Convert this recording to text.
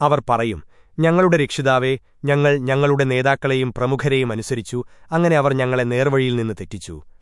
അവർ പറയും ഞങ്ങളുടെ രക്ഷിതാവേ ഞങ്ങൾ ഞങ്ങളുടെ നേതാക്കളെയും പ്രമുഖരെയും അനുസരിച്ചു അങ്ങനെ അവർ ഞങ്ങളെ നേർവഴിയിൽ നിന്ന് തെറ്റിച്ചു.